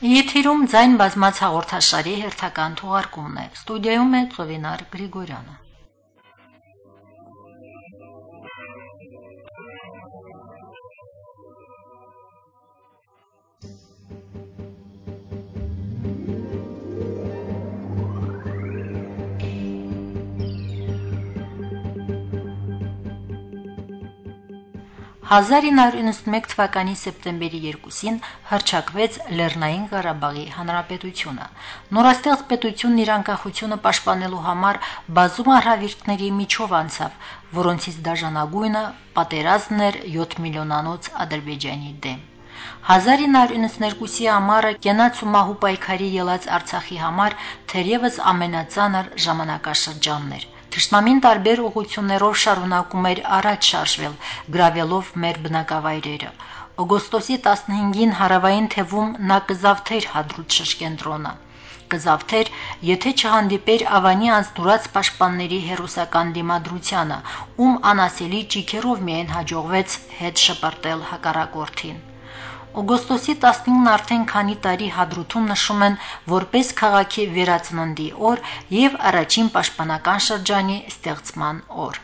Եթերում ձայն բազմաց հաղորդաշարի հերթական թողարկումն է։ Ստուդիայում է Ծովինար Գրիգորյանը։ «1991 թվականի սեպտեմբերի 2-ին հռչակվեց Լեռնային Ղարաբաղի Հանրապետությունը։ Նորաստեղծ պետությունն իր անկախությունը պաշտպանելու համար բազում արհավիրքների միջով անցավ, որոնցից դաժանագույնը պատերազմն էր 7 միլիոնանոց Ադրբեջանի դեմ։ 1992-ի ամառը կենաց ու մահու պայքարի ելած Արցախի համար թերևս ամենածանր ժամանակաշրջանն էր։ Թշնամին տարբեր ուղություններով շարունակում էր առաջ շարժվել, գրավելով մեր բնակավայրերը։ Օգոստոսի 15-ին հարավային թևում նա կզավթեր Հադրութ շրջենտրոնը։ Կզավթեր, եթե չհանդիպեր Ավանի անձնուրաց պաշտպանների հերոսական դիմադրությանը, ում անասելի ճիգերով միայն հաջողվեց հետ շպրտել հակառակորդին։ Օգոստոսի 19-ն արդեն քանի տարի Հադրութում նշում են որպես քաղաքի վերածննդի օր եւ առաջին պաշտպանական շրջանի ստեղծման օր։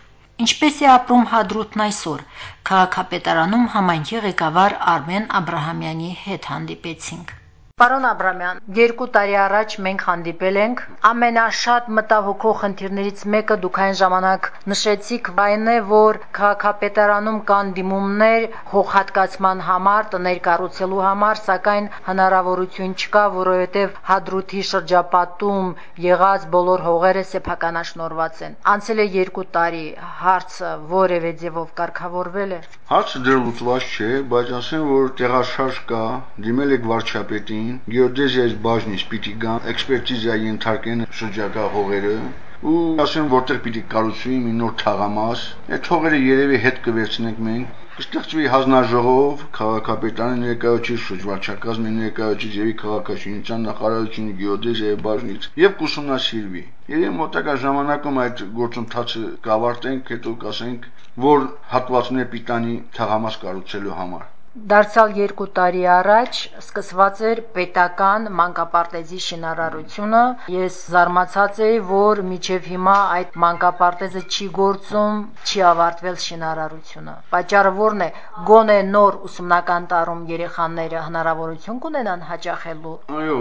Ինչպես է ապրում Հադրութն այսօր։ Քաղաքապետարանում համայնքի ղեկավար Արմեն Աբրահամյանի հետ հանդիպեցինք։ Պարոն Աբրահամյան, երկու տարի առաջ մենք հանդիպել ենք։ Ամենաշատ մտահոգող խնդիրներից մեկը դուք այն ժամանակ նշեցիք այն է, որ քաղաքապետարանում կան դիմումներ հողհատկացման համար, տներ կառուցելու համար, սակայն հնարավորություն չկա, որովհետև Հադրութի շրջապատում եղած բոլոր հողերը սեփականաշնորհված են։ Անցել է 2 տարի, հարցը որևէ ձևով կարգավորվել է։ Հարցը դեռ լուծված չէ, բայց ասեմ, որ տեղաշարժ կա, դիմել եք վարչապետին, գեոդեզիայի բաժնից պիտի գան, էքսպերտիզա ենթարկեն շրջակա հողերը, ու ասեն որտեղ պիտի կառուցվի մի նոր թաղամաս, այդ հողերը երևի հետ կվերցնենք մենք, կստեղծվի հանձնաժողով, քաղաքապետարանի ներկայացուցիչ, շրջվարչակազմի ներկայացուցիչ եւ քաղաքաշինության նախարարությունը գեոդեզիայի բաժնից եւ կուսումնասիրվի։ Երևի մոտակա ժամանակում այդ գործընթացը կավարտենք, հետո կասենք, որ հատվածներ պիտանի թաղամաս կառուցելու համար։ Դարձյալ 2 տարի առաջ սկսված էր պետական մանկապարտեզի շինարարությունը։ Ես զարմացած էի, որ մինչև հիմա այդ մանկապարտեզը չի գործում, չի ավարտվել շինարարությունը։ Պատճառը ո՞րն է։ Գոնե նոր ուսումնական տարում երեխաները հնարավորություն կունենան հաճախելու Այո,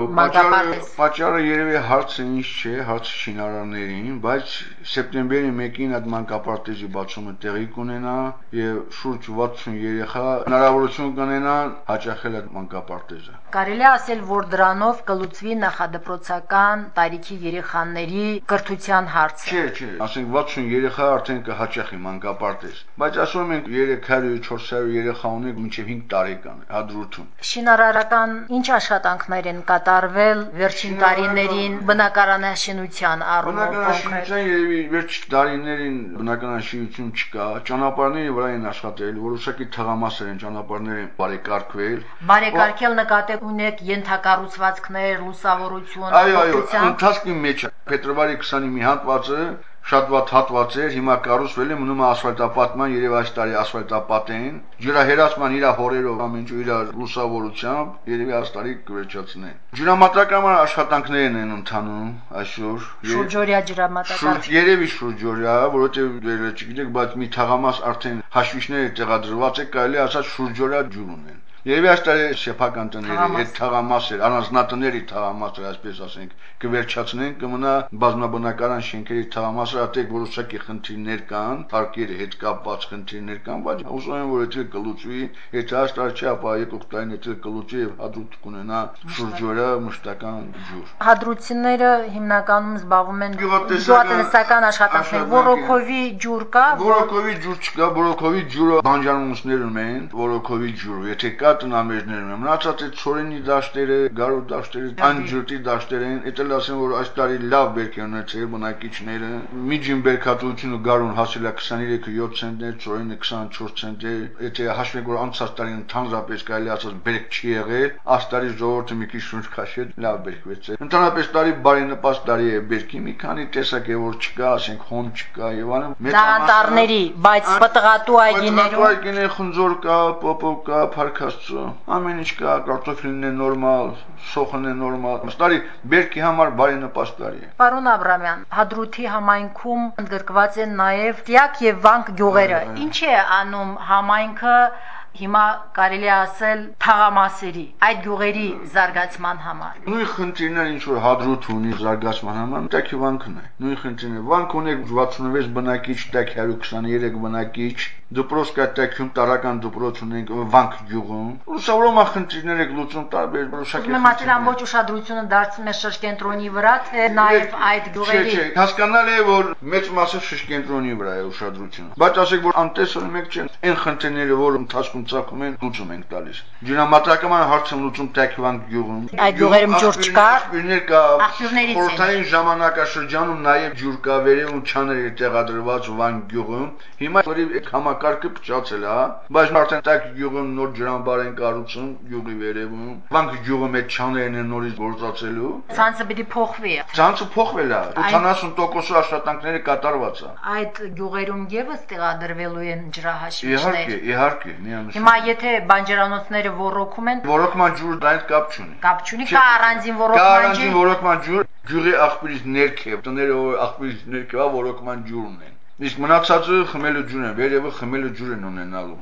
պատճառը երևի հարցը ինչ չէ, հարցը շինարարներին, բայց սեպտեմբերի 1-ին այդ մանկապարտեզի բացումը տեղի կունենա եւ շուրջ 60 երեխա հնարավորություն հաջողություն կունենան հաճախել այդ մանկապարտեզը։ Կարելի ասել, որ դրանով կլուծվի նախադպրոցական տարիքի երեխաների կրթության հարցը։ Չէ, չէ, ասենք 60 երեխա արդեն կհաճախի մանկապարտեզ, բայց ասում ենք 300-400 երեխա ունենք մինչև 5 տարեկան հադրութում։ Շինարարական ինչ աշխատանքներ են կատարվել վերջին տարիներին բնակարանաշինության առումով Բնակարանաշինության երևի վերջ տարիներին բնակարանաշինություն չկա, ճանապարհների վրա են աշխատել, որոշակի թղամասեր են ճանապարհներ են բարեկարգվել։ Բարեկարգել նկատի ունեք ենթակառուցվածքներ, լուսավորություն, Այո, այո, ընթացքի մեջ փետրվարի 20-ի մի հատվածը շատ վատ հատված էր, հիմա կառուցվել է, մնում է ասֆալտապատման, երև այս տարի ասֆալտապատեն, ջրահերացման իր հորերով, ամենջու իր լուսավորությամբ, երևի այս տարի կվերջացնեն։ Ջրամատակարար աշխատանքներն են ընթանում այսօր։ Շուրջօրյա ջրամատակարար։ Շուրջ երևի շուրջօրյա, որովհետև դեռ չգիտեք, բայց մի թաղամաս արդեն հաշվիչները տեղադրված է, կարելի ասած շուրջօրյա ջուր ունեն։ Երևի այս տարի շեփական տների այդ թաղամասը, առանձնատների թաղամասը, այսպես ասենք, կվերջացնեն, կմնա բազմաբնակարան շենքերի թաղամասը, ատեք որոշակի խնդիրներ կան, парքերի հետ կապված խնդիրներ կան, բայց ուզում եմ որ եթե գլուծվի, եթե այս տարի չի, ապա երկու տարին եթե գլուծի եւ հադրուտ կունենա շուրջօրը մշտական ջուր։ Հադրությունները հիմնականում զբաղվում են գյուղատնտեսական աշխատանքներով, որոքովի ջուր կա, որոքովի ջուր չկա, որոքովի ջուրը բանջարումներ ունեն, որոքովի ջուր, եթե կա տնամերներում են, մնացած է ծորենի դաշտերը, գարու դաշտերը, այն ջրտի դաշտեր են, դա էլ ասեմ, որ այս տարի լավ բերք են ունեցել բնակիչները, միջին բերքատվությունը գարուն հասել է 23-7 ցենտներ, ծորենը 24 ցենտեր, եթե հաշվենք, որ անցած տարին ընդհանրապես կարելի ասած բերք չի եղել, այս տարի ժողովուրդը մի քիչ շունչ քաշել, լավ բերքվեց։ Ընդհանրապես տարի բարենպաստ տարի է բերքի, մի քանի տեսակ է որ չկա, ասենք խոմ չկա եւ այլն։ Մեծանտարների, բայց պտղատու այգիներում այգիներ խնձոր կա, պոպոկ կա, փարքած Աստծո։ Ամեն ինչ կա, կարտոֆիլն է նորմալ, սոխն է նորմալ։ Ստարի բերքի համար բարենպաստ տարի Պարոն Աբրամյան, Հադրութի համայնքում ընդգրկված են նաև Տիակ եւ Վանք գյուղերը։ Ինչ է անում համայնքը հիմա կարելի ասել թաղամասերի այդ գյուղերի զարգացման համար։ Նույն խնդիրներ ինչ որ հադրութ ունի զարգացման համար, տակի վանքն է։ Նույն խնդիրն է։ Վանք ունի 66 բնակիչ, տակ 123 բնակիչ, դպրոց կա տակում տարական դպրոց ունենք վանք գյուղում։ Լուսավորումա խնդիրներ եք լուծում տարբեր որոշակի։ Մտել ամբողջ ուշադրությունը դարձնում է շրջկենտրոնի վրա, թե նաև այդ գյուղերի։ Չէ, չէ, հասկանալ է որ մեծ մասը շրջկենտրոնի վրա է ուշադրությունը։ Բայց ասեք որ անտեսել մեկ չեն, այն խնդիրները, որ ընթացքում ծախում են, լուծում ենք տալիս։ Ջրամատակման հարցը լուծում Տեքվան գյուղում։ Այդ գյուղերում ջուր չկա։ Աղբյուրներ կա։ են։ Խորհրդային ժամանակաշրջանում նաև ջուր կա վերևում չաներ է տեղադրված Վան գյուղում։ Հիմա որի համակարգը փչացել է, բայց արդեն Տեք գյուղում նոր ջրամբար են կառուցում գյուղի վերևում։ Վան գյուղում այդ չաներն են նորից գործածելու։ Ցանցը պիտի փոխվի։ Ցանցը փոխվել է։ 80% աշխատանքները կատարված է։ Այդ գյուղերում եւս տեղադրվելու են ջրահաշիվներ։ Իհարկե, իհարկե, միանշանակ։ Հիմա եթե բանջարանոցները ռոռոքում են, Ռոռոկման ջուրը դա հետ կապ չունի։ կապ չունի, կա առանձին Կա ռոռոկման առանձին ջուր։ ռոռոկման ջուր, ջուրի աղբյուրից ներքև, տները որ աղբյուրից ներքև է ռոռոկման ջուր ունեն։ Իսկ մնացածը խմելու ջուր են, վերևը խմելու ջուր են ունենալու։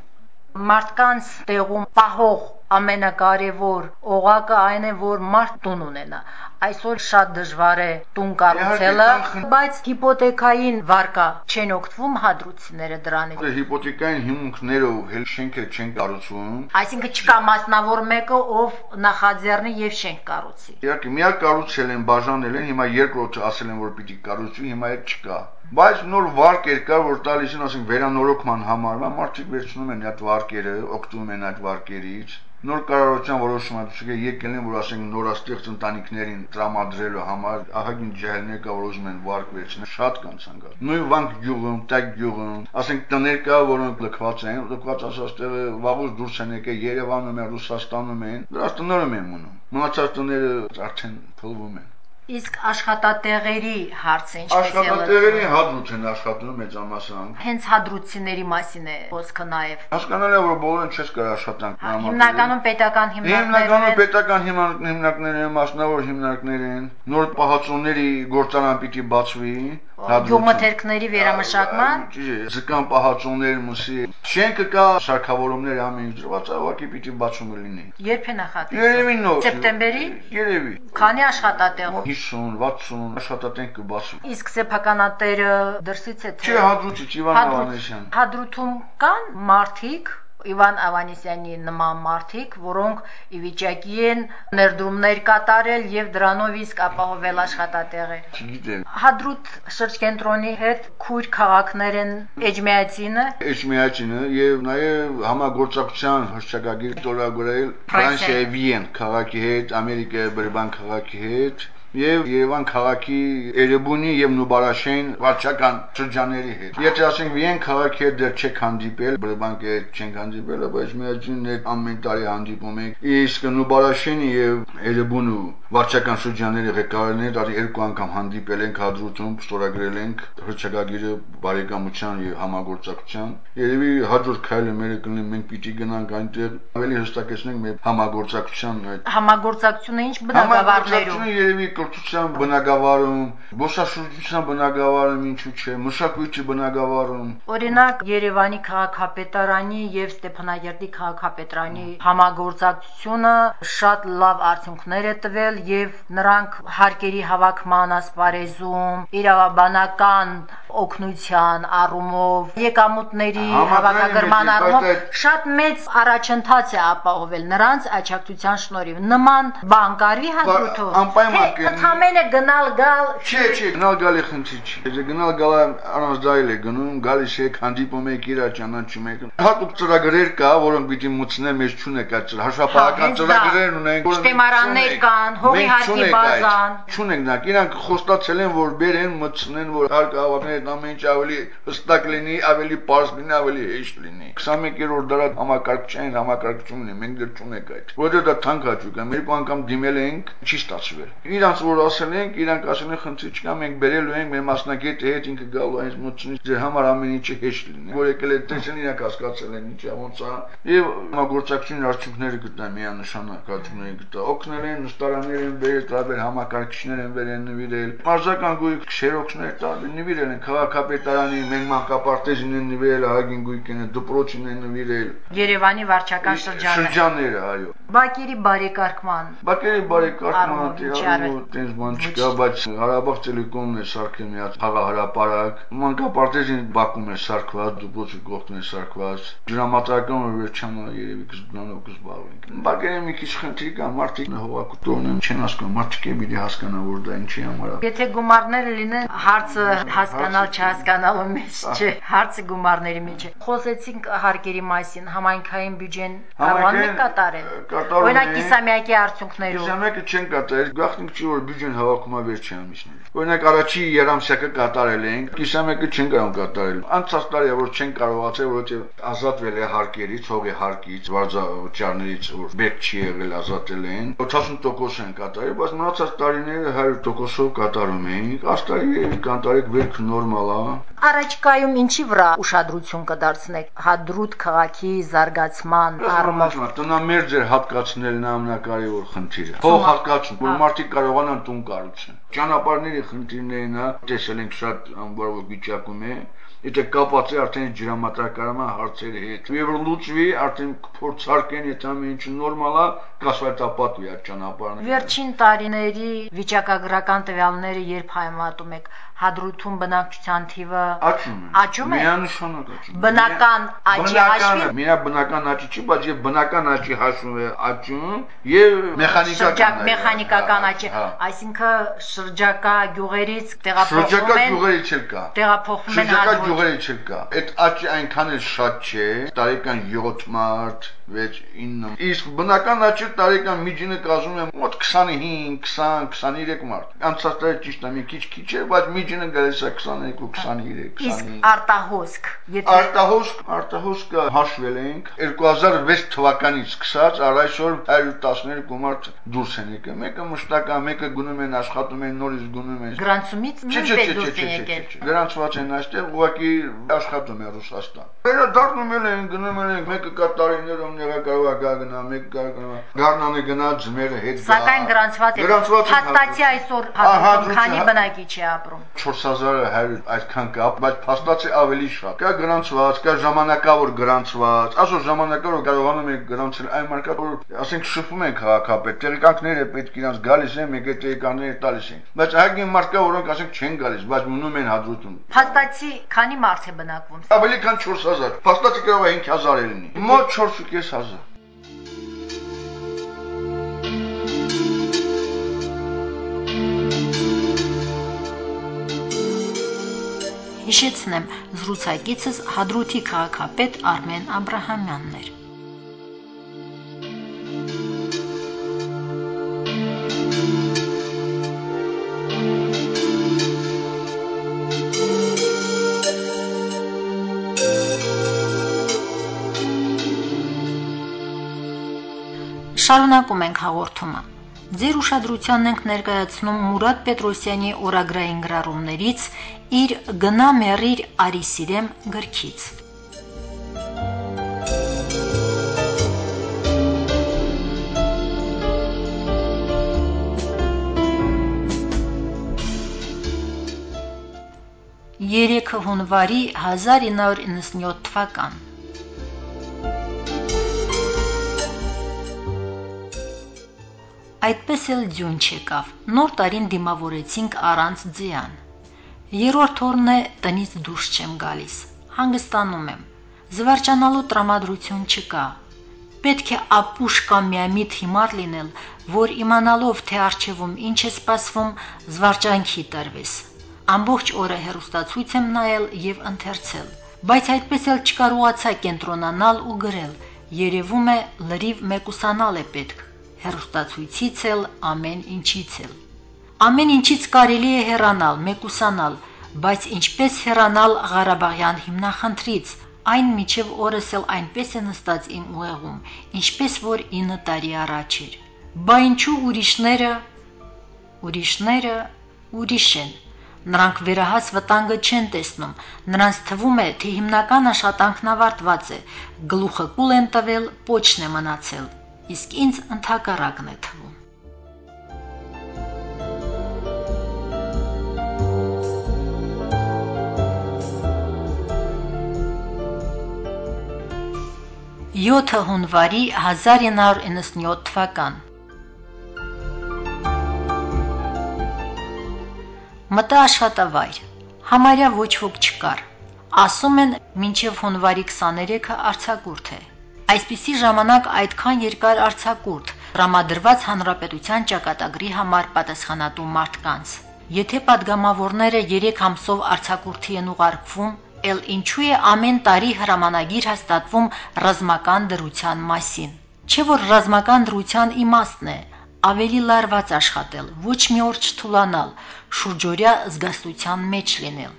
Մարդկանց տեղում պահող ամենակարևոր օղակը այն է, որ մարդ տուն ունենա։ Այսօր շատ դժվար է տուն կառուցելը, բայց հիպոթեկային վարկա չեն օգտվում հադրուցիները դրանից։ Հիպոթեկային հիմունքներով հել շենքեր չեն կառուցվում։ Այսինքն չկա մասնավոր մեկը, ով նախաձեռնի եւ շենք կառուցի։ Իհարկե, միակ կառուցել են, բաժանել են, հիմա երկրորդը ասել են, որ պիտի կառուցվի, հիմա այդ չկա։ Բայց նոր վարկեր կա, որ տալիս են, ասենք, վերանորոգման համար, մարդիկ վերցնում են այդ վարկերը, օգտվում են այդ վարկերից։ Նոր կառավարության որոշումը դուք եկել են, որ ասենք նորաստեղծ ընտանիքներին տրամադրելու համար ահագին ջահելներ կա, որ ուզում են վարկ վերցնել, շատ կան ցանկալ։ Նույն վանք գյուղում, տակ գյուղում, ասենք տներ կա, որոնք լքված են, լքված ասածները վաղուց դուրս են եկել Երևանում Ռուսաստանում են, դրանց տներում են մնում։ Մնացած տները արդեն փլվում են։ Իսկ աշխատատեղերի հարցը ինչպես է Աշխատատեղերի լուծվում։ հադրութ են աշխատում մեծամասամբ։ Հենց հադրուցիների մասին է խոսքը նաև։ Հասկանալի է, որ բոլորը չես կարող աշխատանք տրամադրել։ Հիմնականում պետական Հիմնականում են պետական հիմնարկ- հիմնարկներ են, մասնավոր հիմնարկներ են։ Նոր պահածոների գործարան պիտի բացվի։ գյուղմթերքների վերամշակման զկան պահածոներ մսի։ Շենքը կա, շարքավորումներ ամեն ինչ դրված, ուղղակի պիտի բացումը լինի։ երբ է նախատեսվում։ Երևի նոր։ Սեպտեմբերի։ Երևի։ Քանի աշխատատեղ։ 50, 60 աշխատատենք կբացվի։ Իսկ սեփականատերը դրսից է թե Չէ, հադրուցիչ Իվան Ավանեսյան։ Հադրութում կան մարդիկ Իվան Ավանեսյանի նման մարդիկ, որոնք ի վիճակի են ներդրումներ կատարել եւ դրանով իսկ ապահովել աշխատատեղեր։ Չգիտեմ։ Հադրութ շրջկենտրոնի հետ քույր քաղաքներ են Էջմիածինը, Էջմիածինը եւ նաեւ համագործակցության հրճակագիր տորագրել Ֆրանսիայի։ Ֆրանսիայի Վիեն քաղաքի հետ, Ամերիկայի Բրբան քաղաքի հետ եւ Երևան քաղաքի Էրեբունի եւ Նուբարաշեն վարչական շրջանների հետ։ Եթե ասենք Վիեն քաղաքի հետ դեռ չեք հանդիպել, Բրբանկի հետ չենք հանդիպել, բայց միաժամանակ ամեն տարի հանդիպում ենք։ Իսկ Նուբարաշենի եւ Էրեբունու վարչական շրջանների ղեկավարները դա երկու անգամ հանդիպել ենք հադրուտում, ստորագրել ենք հրճակագիրը բարեկամության եւ համագործակցության։ Երևի հաջորդ քայլը մերը կլինի մենք պիտի գնանք այնտեղ ավելի հստակեցնենք մեր համագործակցության այդ համագործակցությունը ինչ բնակավարներում։ Համագործակցությունը երևի կրթության բնակավարում, բոսաշրջության բնակավարում, ինչու՞ չէ, մշակույթի բնակավարում։ Օրինակ Երևանի քաղաքապետարանի եւ Ստեփանագերտի քաղաքապետարանի համագործակցությունը շատ լավ արդյունքներ է տվել եւ նրանք հարկերի հավաքման ասպարեզում, իրավաբանական օգնության առումով, եկամուտների հավաքագրման առումով շատ մեծ առաջընթաց է ապահովել նրանց աջակցության շնորհիվ։ Նման բան կարի հադրութով։ անպայման ընդհանրապես գնալ գալ Չէ, չէ, գնալ գալի խնդիր չի։ Եթե գնալ գալը առանց դայլ է գնում, գալիս եք, հանդիպում եք, իրար ճանաչում եք։ Հատուկ ծրագրեր կա, որոնք պիտի մուծնեն, մեզ չունեք այդ ծրագ- հաշվապահական ծրագրեր ունենք, որոնք Շտեմարաններ կան, հողի հարկի բազան։ Չունենք դա, իրանք խոստացել են, որ բերեն, մտցնեն, որ հարկավարները այդ ամեն ինչ ավելի հստակ լինի, ավելի པարզ լինի, ավելի հեշտ լինի։ 21-րդ դարը համակարգչային համակարգությունն է, մենք դեռ չունենք այդ։ Որտեղ դա թանկ հաճույք է, մեր անգամ դիմել ենք, չի ստացվել։ Իրանց որ ասել ենք, իրանք ասել են խնդրի չկա, մենք բերելու ենք մեր մասնակետի հետ ինքը գալու այս մոծունի ձեր համար ամեն ինչը հեշտ լինի։ Որ եկել է տեսեն իրանք հասկացել են ինչա ոնց է եւ համագործակցություն արդյունքները գտա միանշանակ արդյունքները գտա։ Օգնել են նստարաններ են բերել, տարբեր համակարգիչներ են բերել նվիրել։ Մարզական գույք, շերոքներ տարբեր նվիրել են քաղաքապետարանի մենք մանկապարտեզին են նվիրել, ահագին գույքն է, դպրոցին են նվիրել։ Երևանի վարչական շրջանը։ Շրջանները, այո։ Բակերի բարեկարգման։ Բակերի բարեկարգման տենց բան չկա, բայց Հարաբաղ տելեկոմն է սարքել մի հատ խաղահրապարակ, մանկապարտեզին Բաքում է սարքված, դպրոցի կողքն է սարքված, ջրամատրական որ վերջանա երևի կզբանով կզբաղվենք։ Բակերը մի քիչ խնդիր կա, մարդիկ հողակուտորն են, չեն հասկանում, մարդիկ է պիտի հասկանա, որ դա ինչի համար է։ Եթե գումարները լինեն, հարցը հասկանալ չհասկանալու մեջ չէ, հարցը գումարների մեջ է։ Խոսեցինք հարկերի մասին, համայնքային բյուջեն կարողանում եք կատարել։ Օրինակ կիսամյակի արդյունքներով։ Կիսամյակը չեն կատարել, գաղտնիք չի որ բյուջեն հավաքում է վերջի ամիսներին։ Օրինակ առաջի երամսյակը կատարել ենք, կիսամյակը չեն կարող կատարել։ Անցած տարի որ չեն կարողացել, որովհետև ազատվել է հարկերից, հողի հարկից, վարձավճարներից, որ բեք չի եղել ազատել են։ 80% են կատարել, բայց մնացած տարիները 100%-ով կատարում էինք։ Աստարի կանտարեք վերք նորմալ է։ Առաջկայում ինչի վրա ուշադրություն կդարձնեք հադրուտ քաղաքի զարգացման առումով։ Տնամերձեր հատկացնելն ամենակարևոր խնդիրը։ Փող հատկացում, որ մարդիկ կարողանան տուն կառուցեն։ Ճանապարհների խնդիրներն է, տեսել ենք շատ անբարոյ վիճակում է, եթե կապած է արդեն ջրամատակարարման հարցերի հետ։ Եվ լուծվի, արդեն փորձարկեն, եթե ամեն ինչը նորմալ է, կասֆալտապատվի այդ ճանապարհը։ Վերջին տարիների վիճակագրական տվյալները երբ համատում եք, հադրութում բնակչության թիվը աճում է։ Աճում է։ Միանշանակ աճում։ Բնական աճի հաշվին Միա բնական աճի չի, բայց եւ բնական աճի հաշվում է աճում եւ մեխանիկական մեխանիկական աճի, այսինքն շրջակա գյուղերից տեղափոխվում են։ Շրջակա գյուղերից էլ կա։ Տեղափոխվում են Շրջակա գյուղերից էլ կա։ Այդ աճի այնքան էլ շատ չէ, տարեկան 7 մարդ 6-9 իսկ բնական աճի տարեկան միջինը կազմում է մոտ 25, 20, 23 մարդ։ Անցած տարի ճիշտ է մի քիչ քիչ է, բայց միջինը գալիս է 22, 23, 25։ Իսկ արտահոսք, եթե արտահոսք, արտահոսքը հաշվել ենք 2006 թվականից սկսած առ այսօր 112 մարդ դուրս են եկել։ Մեկը մշտական, մեկը գնում են աշխատում են նորից գնում են։ Գրանցումից նույնպես դուրս են եկել։ Գրանցված են այստեղ, ուղղակի աշխատում է Ռուսաստան։ Վերադառնում են, գնում են, մեկը կա տարիներով նեղա կարող է գա գնա, մեկ կա գնա, գառնանը գնա, ձմերը հետ գա։ Սակայն գրանցված է։ Փաստացի այսօր հատուցում քանի բնակիչ է ապրում։ 4100 այդքան կա, բայց փաստացի ավելի շատ։ Կա գրանցված, կա ժամանակավոր գրանցված։ Այսօր ժամանակավոր կարողանում եք գրանցել այն մարկա, որ ասենք շփում են քաղաքապետ, տեղեկանքները պետք իրանց գալիս են, մեկ է տեղեկանները տալիս են։ Բայց այգի մարկա, որոնք ասենք չեն գալիս, բայց մնում են հադրուտում։ Փաստացի քանի մարդ է բնակվում։ Ավելի քան 4000։ Փաստացի կարող է 5000 լինի։ Մոտ 4500 Հիշեցնեմ, զրուցակիցս Հադրութի քաղաքապետ Արմեն Աբ รา համյանն էր։ Շարունակում ենք հաղորդումը։ Ձեր ուշադրությանն ենք ներկայացնում Մուրադ Պետրոսյանի օրագրային գրառումներից իր Գնա մեռիր Արիսիրեմ գրքից։ Երեքը հունվարի 1997 թվական Այդպես էլ ձյուն չեկավ։ Նոր տարին դիմավորեցինք առանց ձյան։ Երրորդ օրն է տնից դուրս չեմ գալիս։ Հանգստանում եմ։ Զվարճանալու տրամադրություն չկա։ Պետք է ապուշ կամ միամիտ հիմար լինել, որ իմանալով թե արժևում ինչ է սպասվում, զվարճանքի տրվես։ Ամբողջ օրը հերոստացույց եմ նայել եւ ընթերցել, բայց այդպես էլ չկարողացա կենտրոնանալ ու գրել։ Երևում է լրիվ մեկուսանալ է պետք հերոստացույցից էլ ամեն ինչից էլ։ Ամեն ինչից կարելի է հեռանալ, մեկուսանալ, բայց ինչպես հեռանալ Ղարաբաղյան հիմնախնդրից, այն միջև օրս էլ այնպես է նստած իմ ուղեղում, ինչպես որ 9 տարի առաջ էր։ Բա ինչու ուրիշները ուրիշները ուրիշ են։ Նրանք վերահաս վտանգը չեն տեսնում։ Նրանց թվում է, թե հիմնական աշխատանքն ավարտված է, գլուխը կուլ են տվել, պոչն է մնացել։ Իսկ ինձ ընդհակառակն է թվում։ Յոթը հունվարի 1997 թվական Մտա աշխատավայր։ Համարյա ոչ ոք չկար։ Ասում են, մինչև հունվարի 23-ը արցակուրտ է այսպիսի ժամանակ այդքան երկար արձակուրդ տրամադրված հանրապետության ճակատագրի համար պատասխանատու մարդկանց։ Եթե падգամավորները 3 ամսով արձակուրդի են ուղարկվում, ել ինչու է ամեն տարի հրամանագիր հաստատվում ռազմական դրության մասին։ Չէ որ ռազմական դրության իմաստն է ավելի լարված աշխատել, ոչ մի օր չթուլանալ, շուրջօրյա զգաստության մեջ լինել։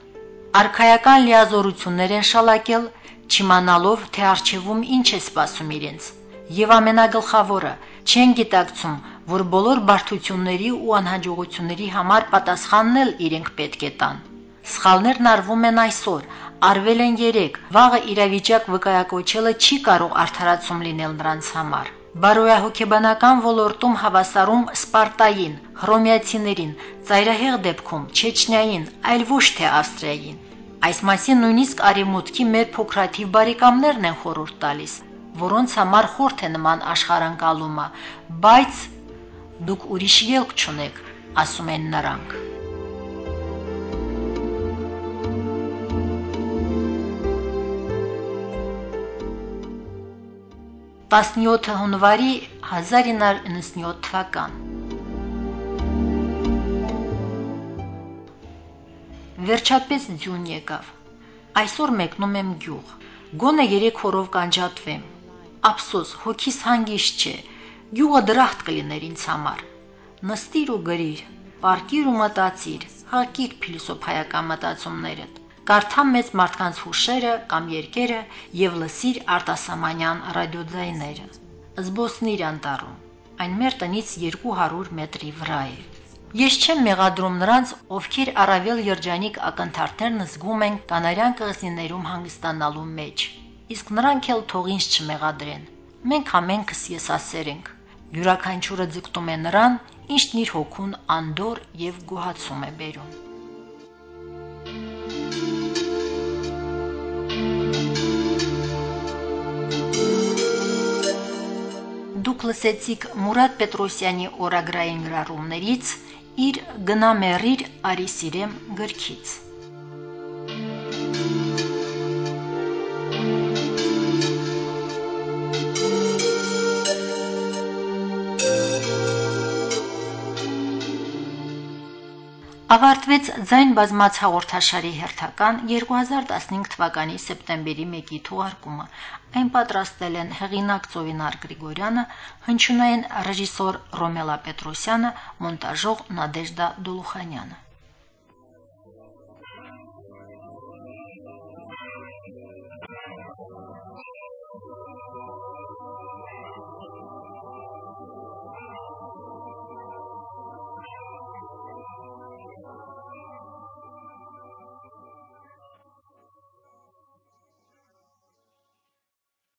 Արխայական լիազորություններ են շալակել չիմանալով, թե արժևում ինչ է սպասում իրենց։ Եվ ամենագլխավորը, չեն գիտակցում, որ բոլոր բարդությունների ու անհաջողությունների համար պատասխանն էլ իրենք պետք է տան։ Սխալներն արվում են այսօր, արվել են երեք, վաղը իրավիճակ վկայակոչելը չի կարող արդարացում լինել նրանց համար։ Բարոյահոգեբանական ոլորտում հավասարում Սպարտային, Հռոմեացիներին, ծայրահեղ դեպքում Չեչնիային, այլ ոչ թե Ավստրիային։ Այս մասին նույնիսկ արևմուտքի մեր փոքրաթիվ բարեկամներն են խորհուրդ տալիս, որոնց համար խորթ է նման աշխարհանկալումը, բայց դուք ուրիշ ելք չունեք, ասում են նրանք։ 17 հունվարի 1997 թվական Վերջապես ձյուն եկավ։ Այսօր մեկնում եմ գյուղ։ Գոնե 3 խորով կանջատվեմ։ Ափսոս, հոգիս հանգիստ չէ։ Գյուղը դրախտ կլիներ ինձ համար։ Նստիր ու գրիր, պարկիր ու մտածիր, հակիր փիլիսոփայական մտածումներդ կարդա մեծ մարդկանց հուշերը կամ երկերը եւ լսիր արտասամանյան ռադիոձայները։ Զբոսնիր անտառում։ Այն մեր տնից 200 մետրի վրա է։ Ես չեմ մեղադրում նրանց, ովքեր առավել երջանիկ ակնթարթներն զգում են կանարյան կղզիներում հանգստանալու մեջ։ Իսկ նրանք էլ թող ինձ չմեղադրեն։ Մենք ամենքս եսասեր ենք։ Յուրաքանչյուրը ձգտում է նրան, ինչն իր հոգուն անդոր եւ գոհացում է բերում։ Դուք լսեցիք Մուրադ Պետրոսյանի օրագրային գրառումներից իր գնամերիր Արիսիրեմ գրքից։ Ավարտվեց ձայն բազմաց հաղորդաշարի հերթական 2015 թվականի սեպտեմբերի 1-ի թողարկումը։ Այն պատրաստել են հեղինակ Ծովինար Գրիգորյանը, հնչյունային ռեժիսոր Ռոմելա Պետրոսյանը, մոնտաժող Նադեժդա Դոլուխանյանը։